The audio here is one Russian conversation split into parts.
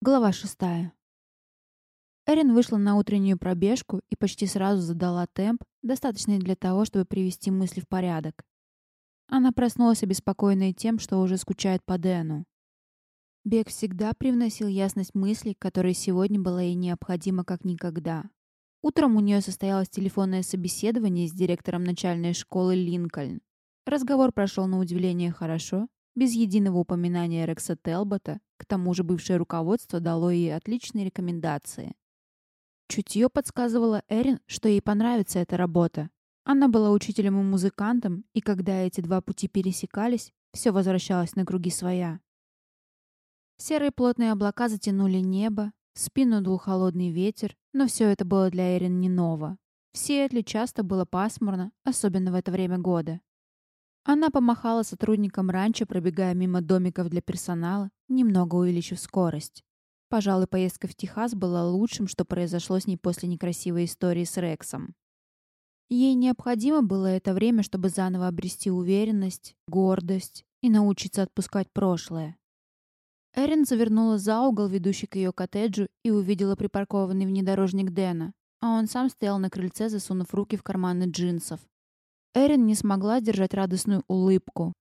Глава шестая. Эрин вышла на утреннюю пробежку и почти сразу задала темп, достаточный для того, чтобы привести мысли в порядок. Она проснулась обеспокоенной тем, что уже скучает по Дэну. Бег всегда привносил ясность мыслей, которой сегодня была ей необходима как никогда. Утром у нее состоялось телефонное собеседование с директором начальной школы Линкольн. Разговор прошел на удивление хорошо, без единого упоминания Рекса Телбота, к тому же бывшее руководство дало ей отличные рекомендации. Чутье подсказывало Эрин, что ей понравится эта работа. Она была учителем и музыкантом, и когда эти два пути пересекались, все возвращалось на круги своя. Серые плотные облака затянули небо, в спину дул холодный ветер, но все это было для Эрин не ново. В Сиэтле часто было пасмурно, особенно в это время года. Она помахала сотрудникам ранчо, пробегая мимо домиков для персонала, немного увеличив скорость. Пожалуй, поездка в Техас была лучшим, что произошло с ней после некрасивой истории с Рексом. Ей необходимо было это время, чтобы заново обрести уверенность, гордость и научиться отпускать прошлое. Эрин завернула за угол, ведущий к ее коттеджу, и увидела припаркованный внедорожник Дэна, а он сам стоял на крыльце, засунув руки в карманы джинсов. Эрин не смогла держать радостную улыбку.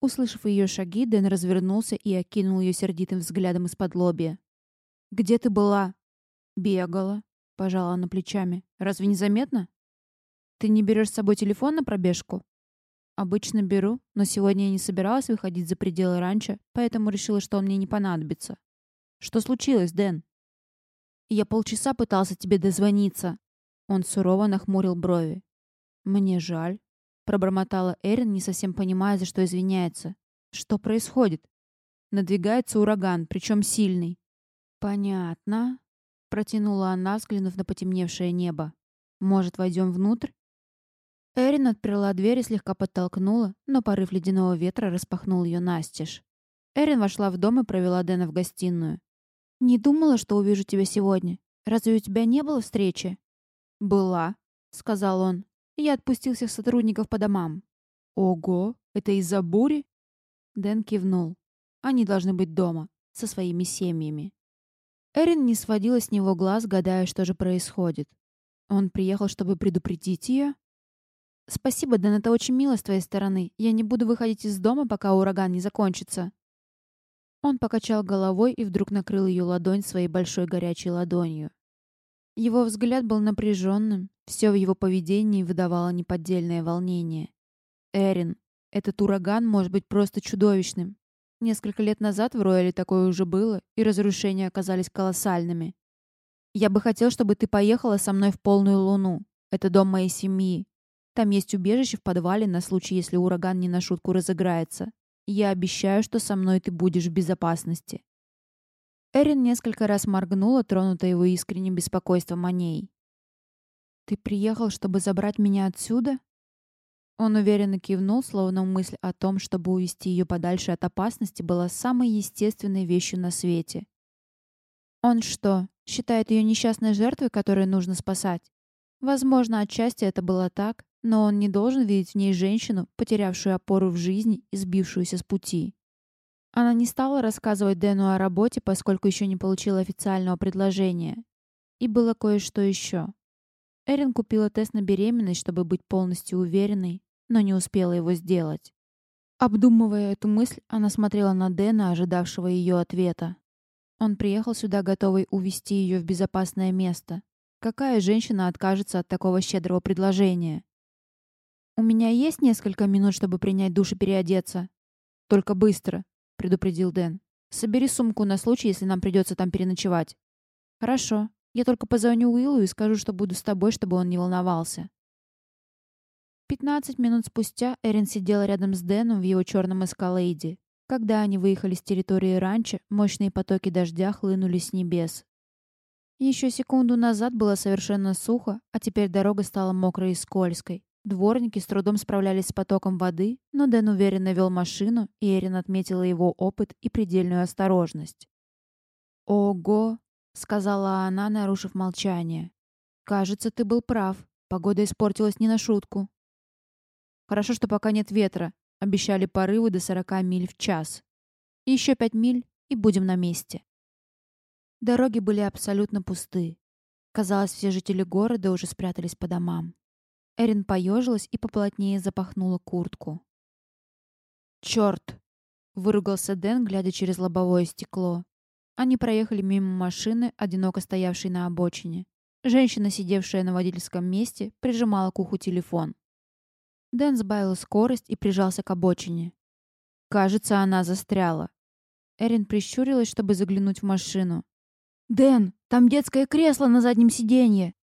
Услышав ее шаги, Дэн развернулся и окинул ее сердитым взглядом из-под лобья. «Где ты была?» «Бегала», — пожала она плечами. «Разве не заметно?» «Ты не берешь с собой телефон на пробежку?» «Обычно беру, но сегодня я не собиралась выходить за пределы ранчо, поэтому решила, что он мне не понадобится». «Что случилось, Дэн?» «Я полчаса пытался тебе дозвониться». Он сурово нахмурил брови. «Мне жаль», — пробормотала Эрин, не совсем понимая, за что извиняется. «Что происходит?» Надвигается ураган, причем сильный. «Понятно», — протянула она, взглянув на потемневшее небо. «Может, войдем внутрь?» Эрин отперла дверь и слегка подтолкнула, но порыв ледяного ветра распахнул ее настежь. Эрин вошла в дом и провела Дэна в гостиную. «Не думала, что увижу тебя сегодня. Разве у тебя не было встречи?» «Была», — сказал он. Я отпустил всех сотрудников по домам. Ого, это из-за бури? Дэн кивнул. Они должны быть дома, со своими семьями. Эрин не сводила с него глаз, гадая, что же происходит. Он приехал, чтобы предупредить ее? «Спасибо, Дэн, это очень мило с твоей стороны. Я не буду выходить из дома, пока ураган не закончится». Он покачал головой и вдруг накрыл ее ладонь своей большой горячей ладонью. Его взгляд был напряженным, все в его поведении выдавало неподдельное волнение. Эрин, этот ураган может быть просто чудовищным. Несколько лет назад в Рояле такое уже было, и разрушения оказались колоссальными. Я бы хотел, чтобы ты поехала со мной в полную луну. Это дом моей семьи. Там есть убежище в подвале на случай, если ураган не на шутку разыграется. Я обещаю, что со мной ты будешь в безопасности. Эрин несколько раз моргнула, тронутая его искренним беспокойством о ней. «Ты приехал, чтобы забрать меня отсюда?» Он уверенно кивнул, словно мысль о том, чтобы увести ее подальше от опасности, была самой естественной вещью на свете. Он что, считает ее несчастной жертвой, которую нужно спасать? Возможно, отчасти это было так, но он не должен видеть в ней женщину, потерявшую опору в жизни и сбившуюся с пути. Она не стала рассказывать Дэну о работе, поскольку еще не получила официального предложения. И было кое-что еще. Эрин купила тест на беременность, чтобы быть полностью уверенной, но не успела его сделать. Обдумывая эту мысль, она смотрела на Дэна, ожидавшего ее ответа. Он приехал сюда, готовый увести ее в безопасное место. Какая женщина откажется от такого щедрого предложения? «У меня есть несколько минут, чтобы принять душ и переодеться?» «Только быстро», — предупредил Дэн. «Собери сумку на случай, если нам придется там переночевать». «Хорошо. Я только позвоню Уиллу и скажу, что буду с тобой, чтобы он не волновался». Пятнадцать минут спустя Эрин сидела рядом с Дэном в его черном эскалейде. Когда они выехали с территории ранчо, мощные потоки дождя хлынули с небес. Еще секунду назад было совершенно сухо, а теперь дорога стала мокрой и скользкой. Дворники с трудом справлялись с потоком воды, но Дэн уверенно вел машину, и Эрин отметила его опыт и предельную осторожность. «Ого!» — сказала она, нарушив молчание. «Кажется, ты был прав. Погода испортилась не на шутку». «Хорошо, что пока нет ветра. Обещали порывы до 40 миль в час. Еще пять миль, и будем на месте». Дороги были абсолютно пусты. Казалось, все жители города уже спрятались по домам. Эрин поежилась и поплотнее запахнула куртку. «Черт!» — выругался Дэн, глядя через лобовое стекло. Они проехали мимо машины, одиноко стоявшей на обочине. Женщина, сидевшая на водительском месте, прижимала к уху телефон. Дэн сбавил скорость и прижался к обочине. Кажется, она застряла. Эрин прищурилась, чтобы заглянуть в машину. «Дэн, там детское кресло на заднем сиденье!»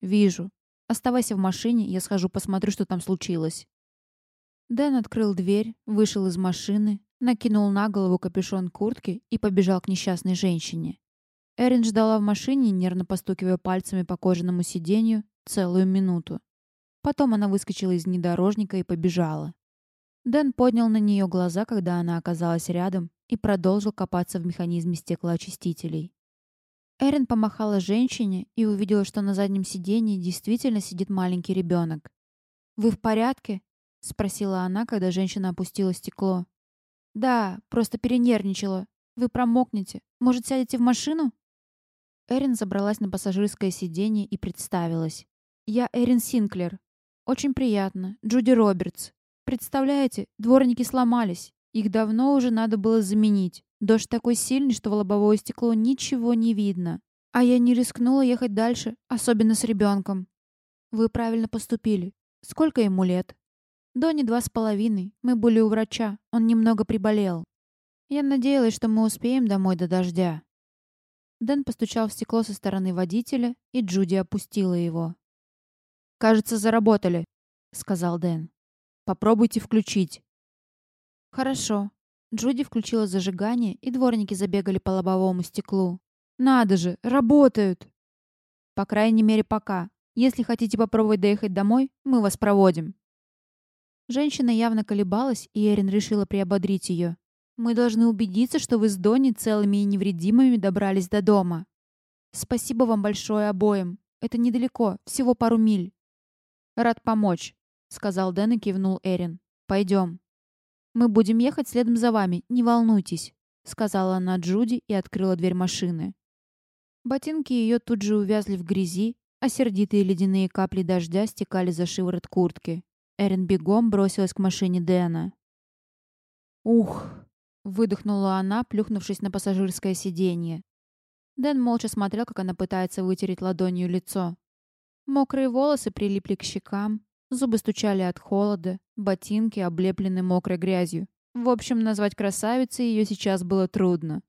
«Вижу. Оставайся в машине, я схожу посмотрю, что там случилось». Дэн открыл дверь, вышел из машины, накинул на голову капюшон куртки и побежал к несчастной женщине. Эрин ждала в машине, нервно постукивая пальцами по кожаному сиденью, целую минуту. Потом она выскочила из внедорожника и побежала. Дэн поднял на нее глаза, когда она оказалась рядом, и продолжил копаться в механизме стеклоочистителей. Эрин помахала женщине и увидела, что на заднем сиденье действительно сидит маленький ребенок. «Вы в порядке?» — спросила она, когда женщина опустила стекло. «Да, просто перенервничала. Вы промокнете. Может, сядете в машину?» Эрин забралась на пассажирское сиденье и представилась. «Я Эрин Синклер. Очень приятно. Джуди Робертс. Представляете, дворники сломались. Их давно уже надо было заменить. Дождь такой сильный, что в лобовое стекло ничего не видно. А я не рискнула ехать дальше, особенно с ребенком. Вы правильно поступили. Сколько ему лет? Дони два с половиной. Мы были у врача. Он немного приболел. Я надеялась, что мы успеем домой до дождя. Дэн постучал в стекло со стороны водителя, и Джуди опустила его. «Кажется, заработали», — сказал Дэн. «Попробуйте включить». «Хорошо», Джуди включила зажигание, и дворники забегали по лобовому стеклу. «Надо же, работают!» «По крайней мере, пока. Если хотите попробовать доехать домой, мы вас проводим». Женщина явно колебалась, и Эрин решила приободрить ее. «Мы должны убедиться, что вы с Донни целыми и невредимыми добрались до дома. Спасибо вам большое обоим. Это недалеко, всего пару миль». «Рад помочь», — сказал Дэн и кивнул Эрин. «Пойдем». «Мы будем ехать следом за вами, не волнуйтесь», — сказала она Джуди и открыла дверь машины. Ботинки ее тут же увязли в грязи, а сердитые ледяные капли дождя стекали за шиворот куртки. Эрин бегом бросилась к машине Дэна. «Ух!» — выдохнула она, плюхнувшись на пассажирское сиденье. Дэн молча смотрел, как она пытается вытереть ладонью лицо. Мокрые волосы прилипли к щекам, Зубы стучали от холода, ботинки облеплены мокрой грязью. В общем, назвать красавицей ее сейчас было трудно.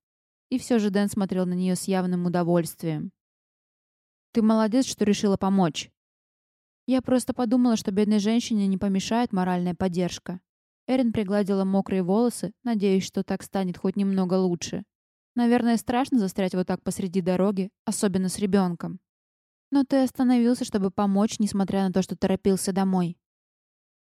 И все же Дэн смотрел на нее с явным удовольствием. «Ты молодец, что решила помочь». Я просто подумала, что бедной женщине не помешает моральная поддержка. Эрин пригладила мокрые волосы, надеясь, что так станет хоть немного лучше. Наверное, страшно застрять вот так посреди дороги, особенно с ребенком. Но ты остановился, чтобы помочь, несмотря на то, что торопился домой.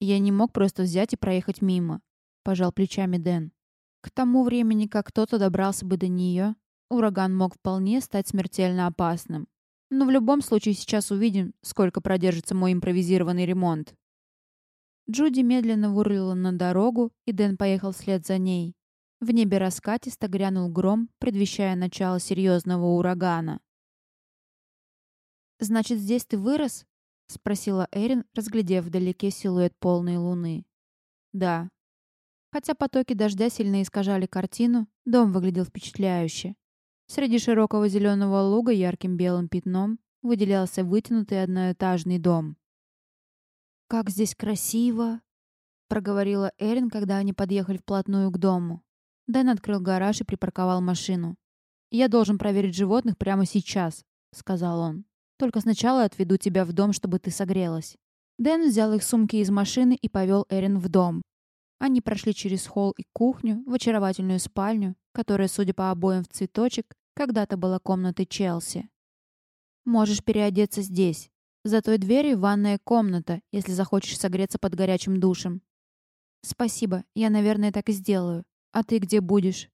Я не мог просто взять и проехать мимо, пожал плечами Дэн. К тому времени, как кто-то добрался бы до нее, ураган мог вполне стать смертельно опасным. Но в любом случае сейчас увидим, сколько продержится мой импровизированный ремонт. Джуди медленно вырулила на дорогу, и Дэн поехал вслед за ней. В небе раскатисто грянул гром, предвещая начало серьезного урагана. «Значит, здесь ты вырос?» — спросила Эрин, разглядев вдалеке силуэт полной луны. «Да». Хотя потоки дождя сильно искажали картину, дом выглядел впечатляюще. Среди широкого зеленого луга ярким белым пятном выделялся вытянутый одноэтажный дом. «Как здесь красиво!» — проговорила Эрин, когда они подъехали вплотную к дому. Дэн открыл гараж и припарковал машину. «Я должен проверить животных прямо сейчас», — сказал он. Только сначала отведу тебя в дом, чтобы ты согрелась». Дэн взял их сумки из машины и повел Эрин в дом. Они прошли через холл и кухню в очаровательную спальню, которая, судя по обоям в цветочек, когда-то была комнатой Челси. «Можешь переодеться здесь. За той дверью ванная комната, если захочешь согреться под горячим душем». «Спасибо, я, наверное, так и сделаю. А ты где будешь?»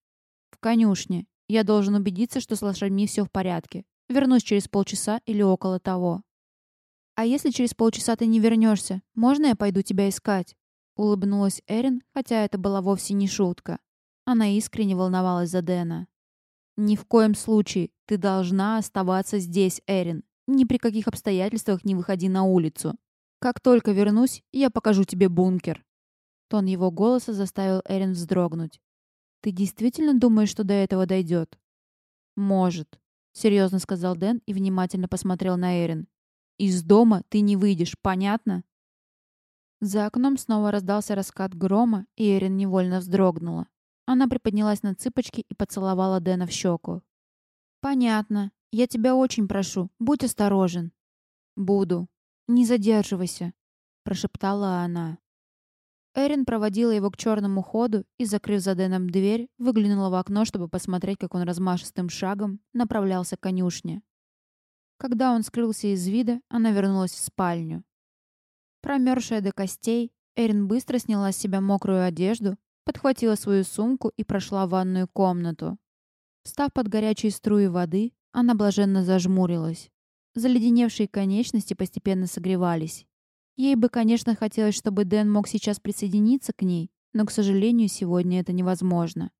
«В конюшне. Я должен убедиться, что с лошадьми все в порядке. Вернусь через полчаса или около того. «А если через полчаса ты не вернешься, можно я пойду тебя искать?» Улыбнулась Эрин, хотя это была вовсе не шутка. Она искренне волновалась за Дэна. «Ни в коем случае. Ты должна оставаться здесь, Эрин. Ни при каких обстоятельствах не выходи на улицу. Как только вернусь, я покажу тебе бункер». Тон его голоса заставил Эрин вздрогнуть. «Ты действительно думаешь, что до этого дойдет?» «Может», — серьезно сказал Дэн и внимательно посмотрел на Эрин. «Из дома ты не выйдешь, понятно?» За окном снова раздался раскат грома, и Эрин невольно вздрогнула. Она приподнялась на цыпочки и поцеловала Дэна в щеку. «Понятно. Я тебя очень прошу, будь осторожен». «Буду. Не задерживайся», — прошептала она. Эрин проводила его к черному ходу и, закрыв за Дэном дверь, выглянула в окно, чтобы посмотреть, как он размашистым шагом направлялся к конюшне. Когда он скрылся из вида, она вернулась в спальню. Промерзшая до костей, Эрин быстро сняла с себя мокрую одежду, подхватила свою сумку и прошла в ванную комнату. Встав под горячие струи воды, она блаженно зажмурилась. Заледеневшие конечности постепенно согревались. Ей бы, конечно, хотелось, чтобы Дэн мог сейчас присоединиться к ней, но, к сожалению, сегодня это невозможно.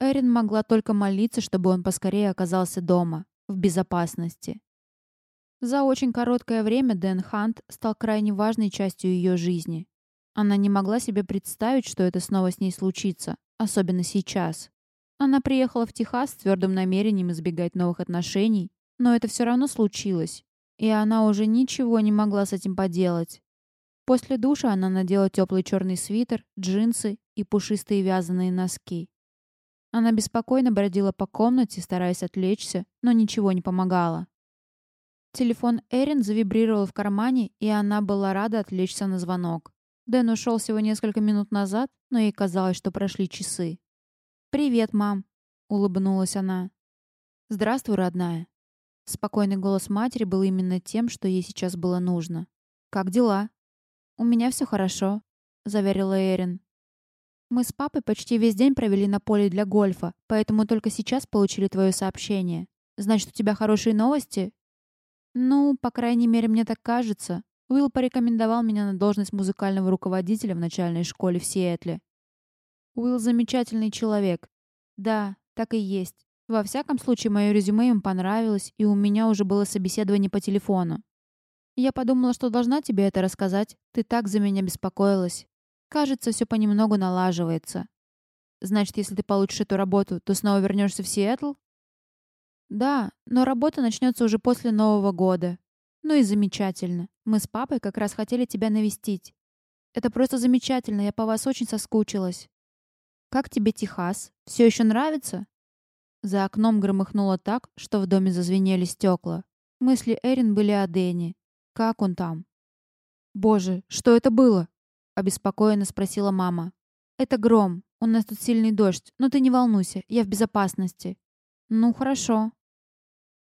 Эрин могла только молиться, чтобы он поскорее оказался дома, в безопасности. За очень короткое время Дэн Хант стал крайне важной частью ее жизни. Она не могла себе представить, что это снова с ней случится, особенно сейчас. Она приехала в Техас с твердым намерением избегать новых отношений, но это все равно случилось, и она уже ничего не могла с этим поделать. После душа она надела теплый черный свитер, джинсы и пушистые вязаные носки. Она беспокойно бродила по комнате, стараясь отвлечься, но ничего не помогало. Телефон Эрин завибрировал в кармане, и она была рада отвлечься на звонок. Дэн ушел всего несколько минут назад, но ей казалось, что прошли часы. «Привет, мам», — улыбнулась она. «Здравствуй, родная». Спокойный голос матери был именно тем, что ей сейчас было нужно. «Как дела?» «У меня все хорошо», — заверила Эрин. «Мы с папой почти весь день провели на поле для гольфа, поэтому только сейчас получили твое сообщение. Значит, у тебя хорошие новости?» «Ну, по крайней мере, мне так кажется. Уилл порекомендовал меня на должность музыкального руководителя в начальной школе в Сиэтле. Уилл замечательный человек. Да, так и есть. Во всяком случае, мое резюме им понравилось, и у меня уже было собеседование по телефону. Я подумала, что должна тебе это рассказать. Ты так за меня беспокоилась. Кажется, все понемногу налаживается. Значит, если ты получишь эту работу, то снова вернешься в Сиэтл? Да, но работа начнется уже после Нового года. Ну и замечательно. Мы с папой как раз хотели тебя навестить. Это просто замечательно, я по вас очень соскучилась. Как тебе Техас? Все еще нравится? За окном громыхнуло так, что в доме зазвенели стекла. Мысли Эрин были о Дэне. Как он там? «Боже, что это было?» — обеспокоенно спросила мама. «Это гром. У нас тут сильный дождь. Но ты не волнуйся, я в безопасности». «Ну, хорошо»,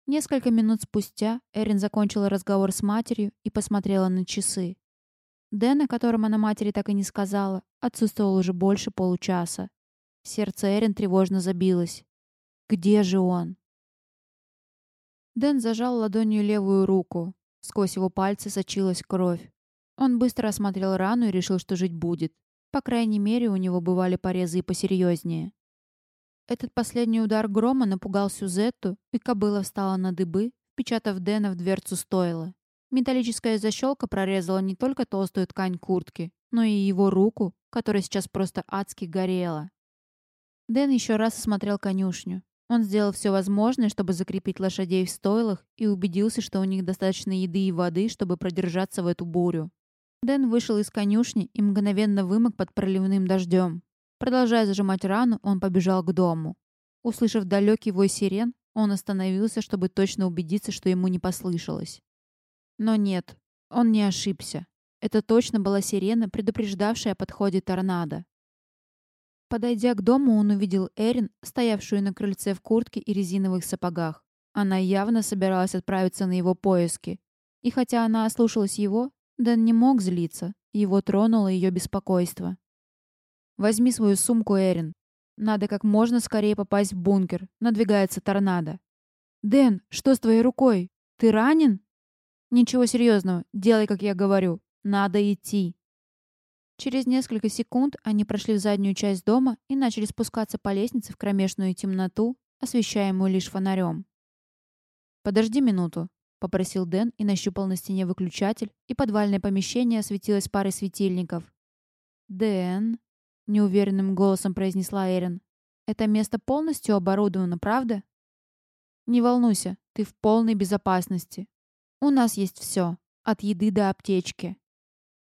Несколько минут спустя Эрин закончила разговор с матерью и посмотрела на часы. Дэн, о котором она матери так и не сказала, отсутствовал уже больше получаса. Сердце Эрин тревожно забилось. Где же он? Дэн зажал ладонью левую руку. Сквозь его пальцы сочилась кровь. Он быстро осмотрел рану и решил, что жить будет. По крайней мере, у него бывали порезы и посерьезнее. Этот последний удар грома напугал Сюзетту, и кобыла встала на дыбы, впечатав Дэна в дверцу стойла. Металлическая защелка прорезала не только толстую ткань куртки, но и его руку, которая сейчас просто адски горела. Дэн еще раз осмотрел конюшню. Он сделал все возможное, чтобы закрепить лошадей в стойлах и убедился, что у них достаточно еды и воды, чтобы продержаться в эту бурю. Дэн вышел из конюшни и мгновенно вымок под проливным дождем. Продолжая зажимать рану, он побежал к дому. Услышав далекий вой сирен, он остановился, чтобы точно убедиться, что ему не послышалось. Но нет, он не ошибся. Это точно была сирена, предупреждавшая о подходе торнадо. Подойдя к дому, он увидел Эрин, стоявшую на крыльце в куртке и резиновых сапогах. Она явно собиралась отправиться на его поиски. И хотя она ослушалась его, Дэн не мог злиться. Его тронуло ее беспокойство. Возьми свою сумку, Эрин. Надо как можно скорее попасть в бункер. Надвигается торнадо. Дэн, что с твоей рукой? Ты ранен? Ничего серьезного. Делай, как я говорю. Надо идти. Через несколько секунд они прошли в заднюю часть дома и начали спускаться по лестнице в кромешную темноту, освещаемую лишь фонарем. «Подожди минуту», — попросил Дэн и нащупал на стене выключатель, и подвальное помещение осветилось парой светильников. «Дэн», — неуверенным голосом произнесла Эрин, — «это место полностью оборудовано, правда?» «Не волнуйся, ты в полной безопасности. У нас есть все, от еды до аптечки».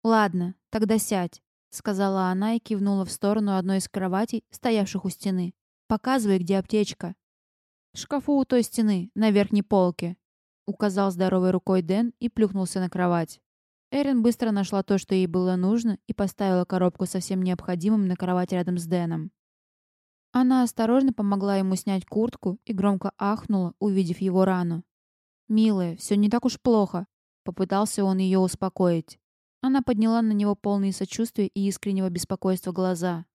«Ладно, тогда сядь», — сказала она и кивнула в сторону одной из кроватей, стоявших у стены. «Показывай, где аптечка». «В шкафу у той стены, на верхней полке», — указал здоровой рукой Дэн и плюхнулся на кровать. Эрин быстро нашла то, что ей было нужно, и поставила коробку со всем необходимым на кровать рядом с Дэном. Она осторожно помогла ему снять куртку и громко ахнула, увидев его рану. «Милая, все не так уж плохо», — попытался он ее успокоить. Она подняла на него полные сочувствия и искреннего беспокойства глаза.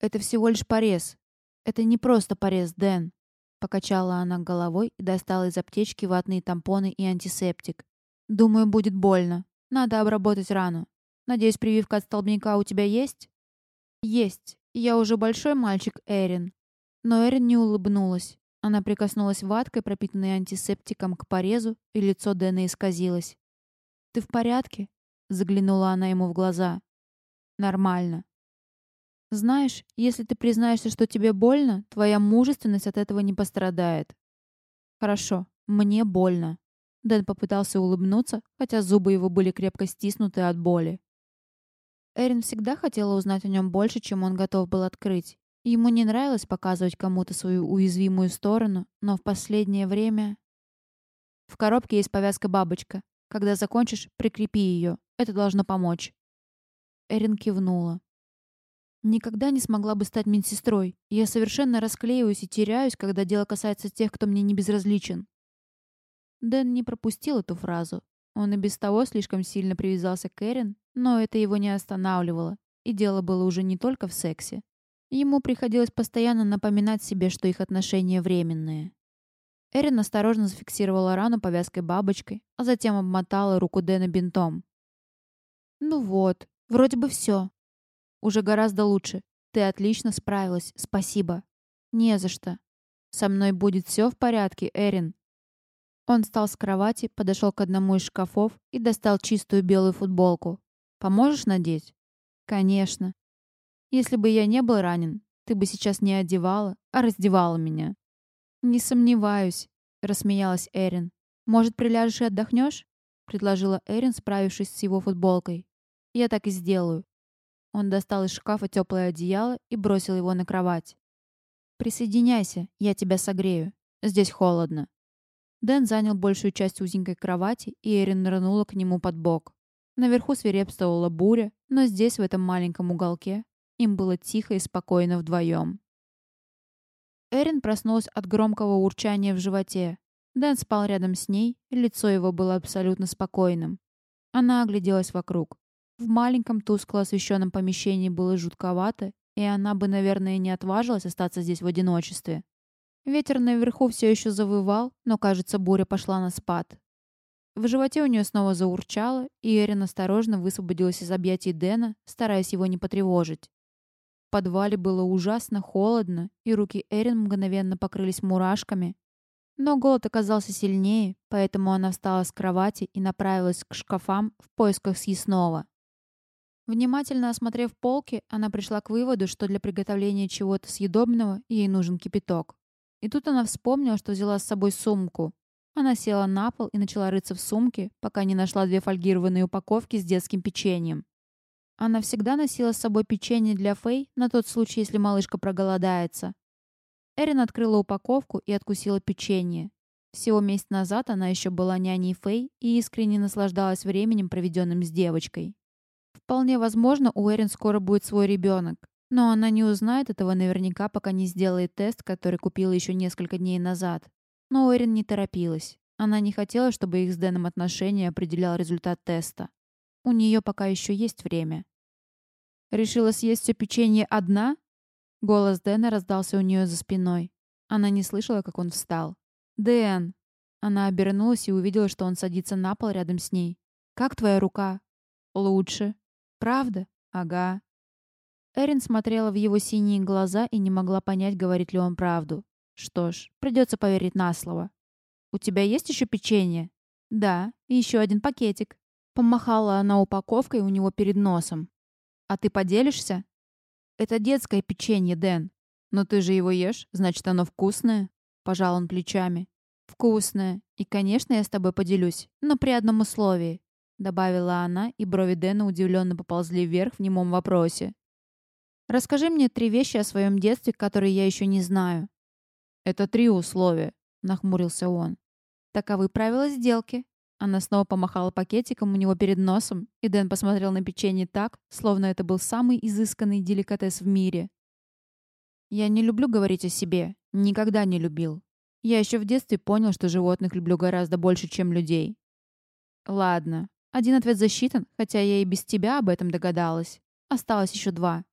«Это всего лишь порез. Это не просто порез, Дэн», — покачала она головой и достала из аптечки ватные тампоны и антисептик. «Думаю, будет больно. Надо обработать рану. Надеюсь, прививка от столбняка у тебя есть?» «Есть. Я уже большой мальчик, Эрин». Но Эрин не улыбнулась. Она прикоснулась ваткой, пропитанной антисептиком, к порезу, и лицо Дэна исказилось. «Ты в порядке?» — заглянула она ему в глаза. «Нормально». «Знаешь, если ты признаешься, что тебе больно, твоя мужественность от этого не пострадает». «Хорошо, мне больно». Дэн попытался улыбнуться, хотя зубы его были крепко стиснуты от боли. Эрин всегда хотела узнать о нем больше, чем он готов был открыть. Ему не нравилось показывать кому-то свою уязвимую сторону, но в последнее время... В коробке есть повязка-бабочка. Когда закончишь, прикрепи ее. Это должно помочь. Эрин кивнула. Никогда не смогла бы стать медсестрой. Я совершенно расклеиваюсь и теряюсь, когда дело касается тех, кто мне не безразличен. Дэн не пропустил эту фразу. Он и без того слишком сильно привязался к Эрин, но это его не останавливало. И дело было уже не только в сексе. Ему приходилось постоянно напоминать себе, что их отношения временные. Эрин осторожно зафиксировала рану повязкой-бабочкой, а затем обмотала руку Дэна бинтом. «Ну вот, вроде бы все. Уже гораздо лучше. Ты отлично справилась, спасибо. Не за что. Со мной будет все в порядке, Эрин. Он встал с кровати, подошел к одному из шкафов и достал чистую белую футболку. «Поможешь надеть?» «Конечно. Если бы я не был ранен, ты бы сейчас не одевала, а раздевала меня». «Не сомневаюсь», — рассмеялась Эрин. «Может, приляжешь и отдохнешь?» — предложила Эрин, справившись с его футболкой. «Я так и сделаю». Он достал из шкафа теплое одеяло и бросил его на кровать. «Присоединяйся, я тебя согрею. Здесь холодно». Дэн занял большую часть узенькой кровати, и Эрин нырнула к нему под бок. Наверху свирепствовала буря, но здесь, в этом маленьком уголке, им было тихо и спокойно вдвоем. Эрин проснулась от громкого урчания в животе. Дэн спал рядом с ней, лицо его было абсолютно спокойным. Она огляделась вокруг. В маленьком тускло освещенном помещении было жутковато, и она бы, наверное, не отважилась остаться здесь в одиночестве. Ветер наверху все еще завывал, но, кажется, буря пошла на спад. В животе у нее снова заурчало, и Эрин осторожно высвободилась из объятий Дэна, стараясь его не потревожить. В подвале было ужасно холодно, и руки Эрин мгновенно покрылись мурашками. Но голод оказался сильнее, поэтому она встала с кровати и направилась к шкафам в поисках съестного. Внимательно осмотрев полки, она пришла к выводу, что для приготовления чего-то съедобного ей нужен кипяток. И тут она вспомнила, что взяла с собой сумку. Она села на пол и начала рыться в сумке, пока не нашла две фольгированные упаковки с детским печеньем. Она всегда носила с собой печенье для Фэй на тот случай, если малышка проголодается. Эрин открыла упаковку и откусила печенье. Всего месяц назад она еще была няней Фэй и искренне наслаждалась временем, проведенным с девочкой. Вполне возможно, у Эрин скоро будет свой ребенок. Но она не узнает этого наверняка, пока не сделает тест, который купила еще несколько дней назад. Но Уэрин не торопилась. Она не хотела, чтобы их с Дэном отношения определял результат теста. У нее пока еще есть время. «Решила съесть все печенье одна?» Голос Дэна раздался у нее за спиной. Она не слышала, как он встал. «Дэн!» Она обернулась и увидела, что он садится на пол рядом с ней. «Как твоя рука?» «Лучше». «Правда?» «Ага». Эрин смотрела в его синие глаза и не могла понять, говорит ли он правду. Что ж, придется поверить на слово. «У тебя есть еще печенье?» «Да, и еще один пакетик». Помахала она упаковкой у него перед носом. «А ты поделишься?» «Это детское печенье, Дэн. Но ты же его ешь, значит, оно вкусное?» Пожал он плечами. «Вкусное. И, конечно, я с тобой поделюсь, но при одном условии», добавила она, и брови Дэна удивленно поползли вверх в немом вопросе. «Расскажи мне три вещи о своем детстве, которые я еще не знаю». «Это три условия», — нахмурился он. «Таковы правила сделки». Она снова помахала пакетиком у него перед носом, и Дэн посмотрел на печенье так, словно это был самый изысканный деликатес в мире. «Я не люблю говорить о себе. Никогда не любил. Я еще в детстве понял, что животных люблю гораздо больше, чем людей. Ладно, один ответ засчитан, хотя я и без тебя об этом догадалась. Осталось еще два.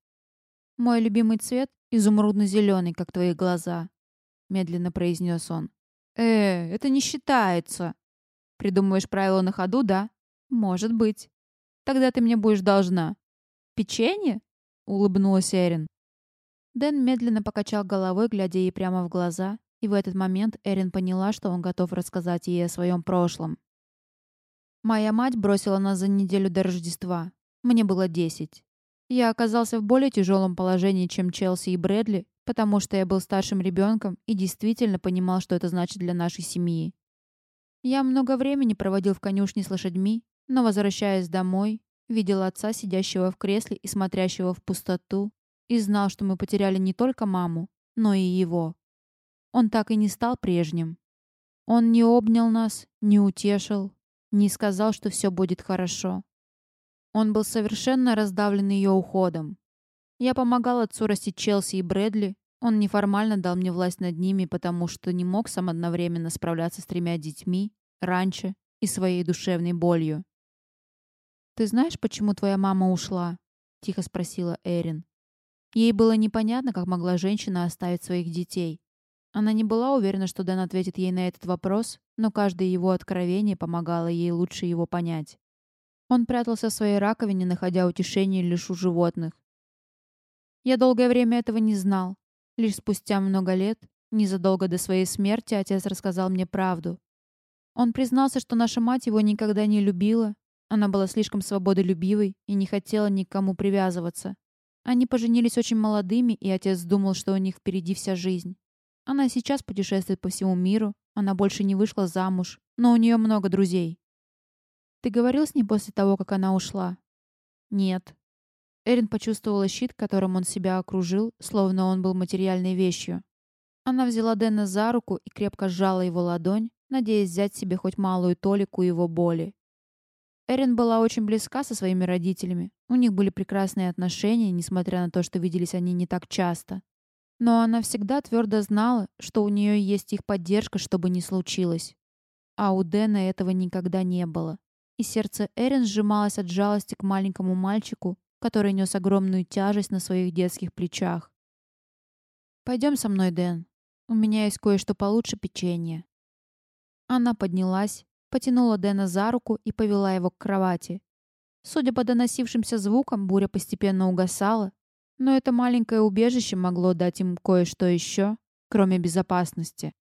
Мой любимый цвет — изумрудно-зеленый, как твои глаза, — медленно произнес он. Э, это не считается. Придумываешь правила на ходу, да? Может быть. Тогда ты мне будешь должна. Печенье? Улыбнулась Эрин. Дэн медленно покачал головой, глядя ей прямо в глаза, и в этот момент Эрин поняла, что он готов рассказать ей о своем прошлом. Моя мать бросила нас за неделю до Рождества. Мне было десять. Я оказался в более тяжелом положении, чем Челси и Брэдли, потому что я был старшим ребенком и действительно понимал, что это значит для нашей семьи. Я много времени проводил в конюшне с лошадьми, но, возвращаясь домой, видел отца, сидящего в кресле и смотрящего в пустоту, и знал, что мы потеряли не только маму, но и его. Он так и не стал прежним. Он не обнял нас, не утешил, не сказал, что все будет хорошо. Он был совершенно раздавлен ее уходом. Я помогал отцу растить Челси и Брэдли. Он неформально дал мне власть над ними, потому что не мог сам одновременно справляться с тремя детьми, раньше и своей душевной болью. «Ты знаешь, почему твоя мама ушла?» — тихо спросила Эрин. Ей было непонятно, как могла женщина оставить своих детей. Она не была уверена, что Дэн ответит ей на этот вопрос, но каждое его откровение помогало ей лучше его понять. Он прятался в своей раковине, находя утешение лишь у животных. Я долгое время этого не знал. Лишь спустя много лет, незадолго до своей смерти, отец рассказал мне правду. Он признался, что наша мать его никогда не любила. Она была слишком свободолюбивой и не хотела никому привязываться. Они поженились очень молодыми, и отец думал, что у них впереди вся жизнь. Она сейчас путешествует по всему миру, она больше не вышла замуж, но у нее много друзей. Ты говорил с ней после того, как она ушла? Нет. Эрин почувствовала щит, которым он себя окружил, словно он был материальной вещью. Она взяла Дэна за руку и крепко сжала его ладонь, надеясь взять себе хоть малую толику его боли. Эрин была очень близка со своими родителями. У них были прекрасные отношения, несмотря на то, что виделись они не так часто. Но она всегда твердо знала, что у нее есть их поддержка, чтобы не случилось. А у Дэна этого никогда не было. И сердце Эрин сжималось от жалости к маленькому мальчику, который нес огромную тяжесть на своих детских плечах. «Пойдем со мной, Дэн. У меня есть кое-что получше печенья». Она поднялась, потянула Дэна за руку и повела его к кровати. Судя по доносившимся звукам, буря постепенно угасала, но это маленькое убежище могло дать им кое-что еще, кроме безопасности.